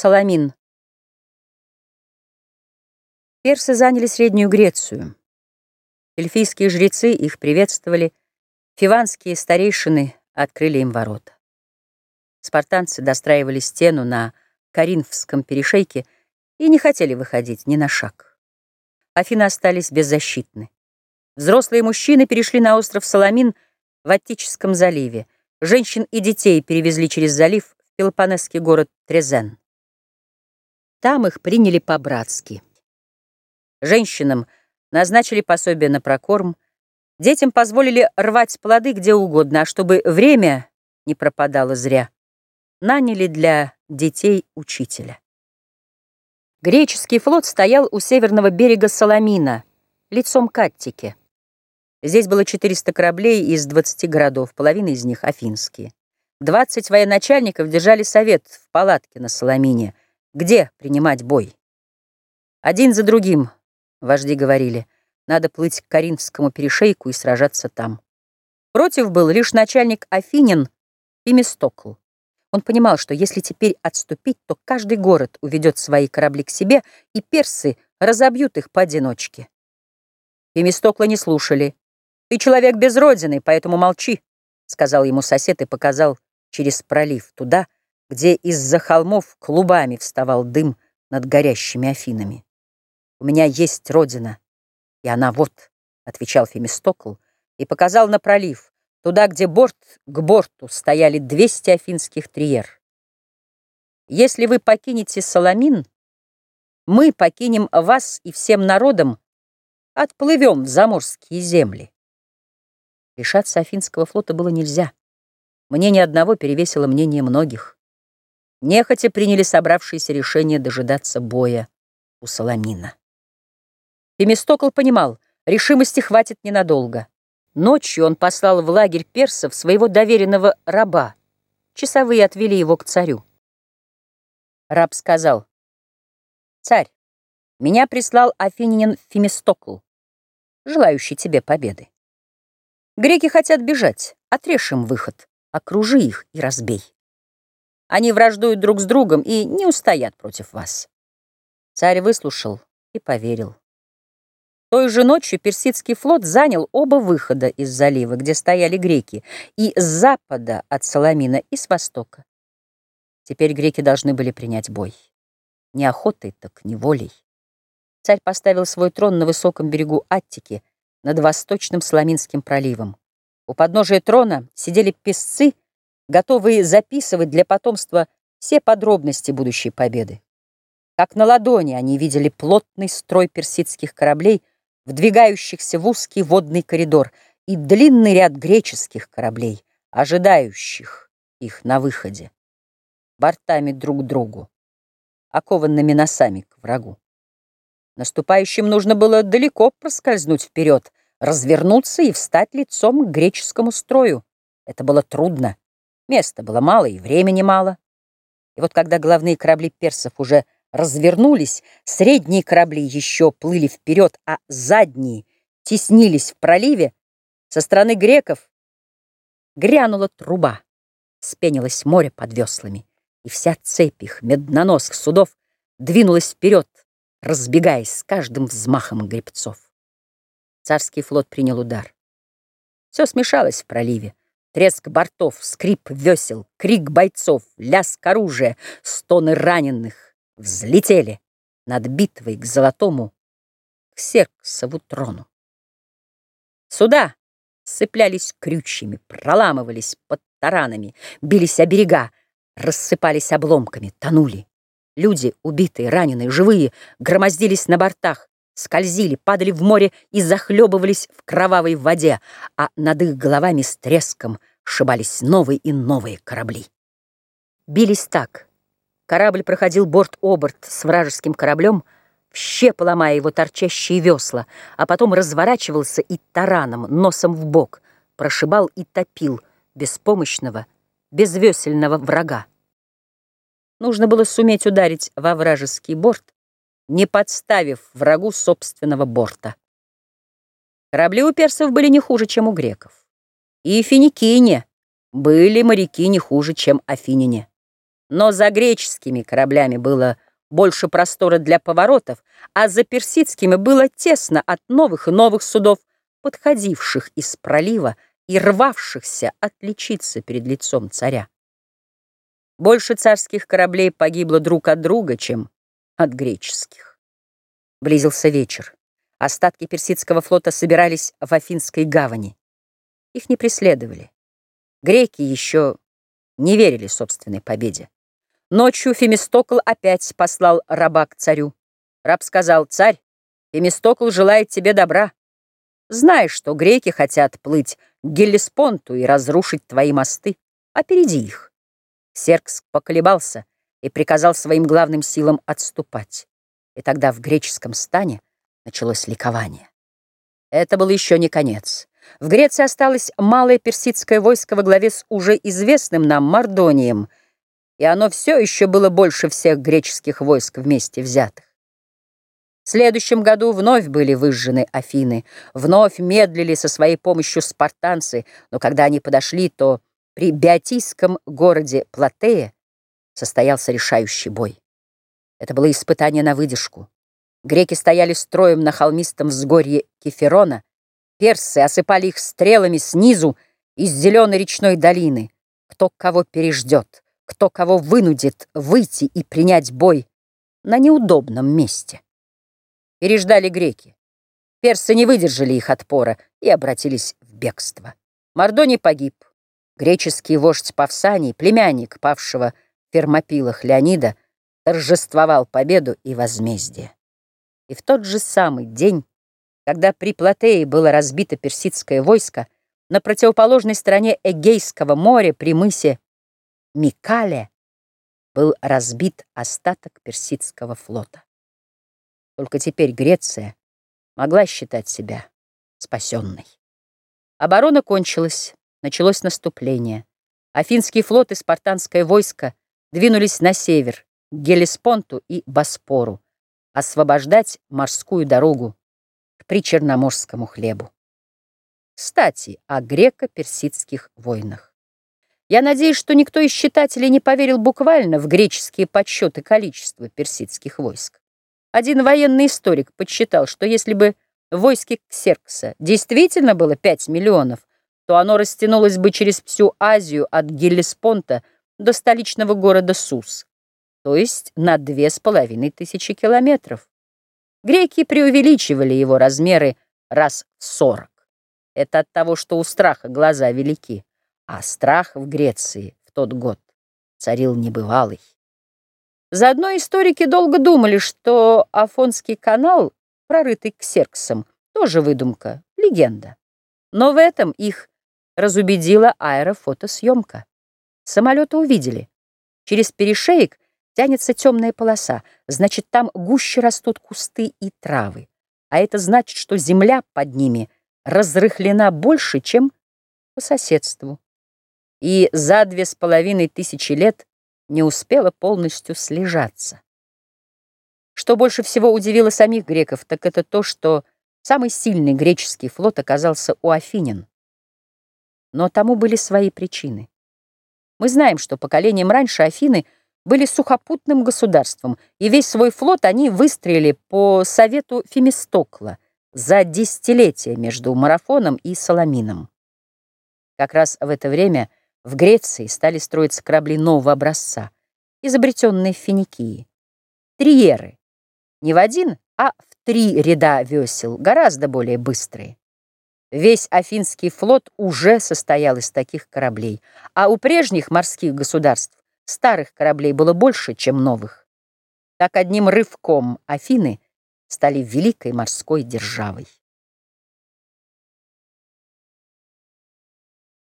Саламин. Персы заняли Среднюю Грецию. Эльфийские жрецы их приветствовали, фиванские старейшины открыли им ворота. Спартанцы достраивали стену на Каринфском перешейке и не хотели выходить ни на шаг. Афины остались беззащитны. Взрослые мужчины перешли на остров Саламин в Аттическом заливе. Женщин и детей перевезли через залив в Пелопонесский город Трезен. Там их приняли по-братски. Женщинам назначили пособие на прокорм, детям позволили рвать плоды где угодно, а чтобы время не пропадало зря, наняли для детей учителя. Греческий флот стоял у северного берега Саламина, лицом к Аттике. Здесь было 400 кораблей из 20 городов, половина из них афинские. 20 военачальников держали совет в палатке на Соломине — где принимать бой? Один за другим, вожди говорили, надо плыть к Каринфскому перешейку и сражаться там. Против был лишь начальник Афинин и. Он понимал, что если теперь отступить, то каждый город уведет свои корабли к себе, и персы разобьют их поодиночке. И Местокла не слушали. «Ты человек без родины, поэтому молчи», — сказал ему сосед и показал через пролив туда, где из-за холмов клубами вставал дым над горящими Афинами. «У меня есть родина, и она вот», — отвечал Фемистокл, и показал на пролив, туда, где борт к борту стояли 200 афинских триер. «Если вы покинете Соломин, мы покинем вас и всем народом, отплывем в заморские земли». Лишаться Афинского флота было нельзя. Мнение одного перевесило мнение многих. Нехотя приняли собравшиеся решение дожидаться боя у Соломина. Фемистокл понимал, решимости хватит ненадолго. Ночью он послал в лагерь персов своего доверенного раба. Часовые отвели его к царю. Раб сказал, «Царь, меня прислал афининин Фемистокл, желающий тебе победы. Греки хотят бежать, отрежь им выход, окружи их и разбей». Они враждуют друг с другом и не устоят против вас. Царь выслушал и поверил. Той же ночью персидский флот занял оба выхода из залива, где стояли греки, и с запада от Соломина, и с востока. Теперь греки должны были принять бой. Не охотой, так неволей. Царь поставил свой трон на высоком берегу Аттики, над восточным Соломинским проливом. У подножия трона сидели песцы, готовые записывать для потомства все подробности будущей победы. Как на ладони они видели плотный строй персидских кораблей, вдвигающихся в узкий водный коридор, и длинный ряд греческих кораблей, ожидающих их на выходе, бортами друг к другу, окованными носами к врагу. Наступающим нужно было далеко проскользнуть вперед, развернуться и встать лицом к греческому строю. Это было трудно. Места было мало и времени мало. И вот когда главные корабли персов уже развернулись, средние корабли еще плыли вперед, а задние теснились в проливе, со стороны греков грянула труба, спенилось море под веслами, и вся цепь их медноносых судов двинулась вперед, разбегаясь с каждым взмахом гребцов. Царский флот принял удар. Все смешалось в проливе. Треск бортов, скрип весел, крик бойцов, лязг оружия, стоны раненых взлетели над битвой к золотому, к Серксову трону. Суда сцеплялись крючьями, проламывались под таранами, бились о берега, рассыпались обломками, тонули. Люди, убитые, раненые, живые, громоздились на бортах, скользили, падали в море и захлебывались в кровавой воде, а над их головами с треском сшибались новые и новые корабли. Бились так. Корабль проходил борт-оборт с вражеским кораблем, в щепы ломая его торчащие весла, а потом разворачивался и тараном, носом в бок, прошибал и топил беспомощного, безвесельного врага. Нужно было суметь ударить во вражеский борт, не подставив врагу собственного борта. Корабли у персов были не хуже, чем у греков. И финикийне были моряки не хуже, чем афиняне. Но за греческими кораблями было больше простора для поворотов, а за персидскими было тесно от новых и новых судов, подходивших из пролива и рвавшихся отличиться перед лицом царя. Больше царских кораблей погибло друг от друга, чем от греческих. Близился вечер. Остатки персидского флота собирались в Афинской гавани. Их не преследовали. Греки еще не верили собственной победе. Ночью Фемистокл опять послал раба к царю. Раб сказал, «Царь, Фемистокл желает тебе добра. Знаешь, что греки хотят плыть к Геллеспонту и разрушить твои мосты. Опереди их». Серкс поколебался и приказал своим главным силам отступать. И тогда в греческом стане началось ликование. Это был еще не конец. В Греции осталось малое персидское войско во главе с уже известным нам Мардонием — и оно все еще было больше всех греческих войск вместе взятых. В следующем году вновь были выжжены Афины, вновь медлили со своей помощью спартанцы, но когда они подошли, то при биотийском городе Платея состоялся решающий бой. Это было испытание на выдержку. Греки стояли строем на холмистом взгорье Кеферона, персы осыпали их стрелами снизу из зеленой речной долины. Кто кого переждет, кто кого вынудит выйти и принять бой на неудобном месте. Переждали греки. Персы не выдержали их отпора и обратились в бегство. Мордоний погиб. Греческий вождь Павсаний, племянник павшего Фермопилах Леонида, торжествовал победу и возмездие. И в тот же самый день, когда при Платее было разбито персидское войско, на противоположной стороне Эгейского моря при мысе Микале был разбит остаток персидского флота. Только теперь Греция могла считать себя спасенной. Оборона кончилась, началось наступление. Афинский флот и спартанское войско двинулись на север, к Гелеспонту и Боспору, освобождать морскую дорогу к причерноморскому хлебу. Кстати, о греко-персидских войнах. Я надеюсь, что никто из читателей не поверил буквально в греческие подсчеты количества персидских войск. Один военный историк подсчитал, что если бы в войске Ксеркса действительно было 5 миллионов, то оно растянулось бы через всю Азию от Геллеспонта до столичного города Сус, то есть на две с половиной тысячи километров. Греки преувеличивали его размеры раз в сорок. Это от того, что у страха глаза велики а страх в Греции в тот год царил небывалый. Заодно историки долго думали, что Афонский канал, прорытый ксерксом, тоже выдумка, легенда. Но в этом их разубедила аэрофотосъемка. Самолеты увидели. Через перешеек тянется темная полоса, значит, там гуще растут кусты и травы. А это значит, что земля под ними разрыхлена больше, чем по соседству и за две с половиной тысячи лет не успела полностью слежаться. Что больше всего удивило самих греков, так это то, что самый сильный греческий флот оказался у Афинин. Но тому были свои причины. Мы знаем, что поколением раньше Афины были сухопутным государством, и весь свой флот они выстроили по совету Фемистокла за десятилетия между Марафоном и Соломином. Как раз в это время в Греции стали строиться корабли нового образца, изобретенные в Финикии. Триеры. Не в один, а в три ряда весел, гораздо более быстрые. Весь Афинский флот уже состоял из таких кораблей, а у прежних морских государств старых кораблей было больше, чем новых. Так одним рывком Афины стали великой морской державой.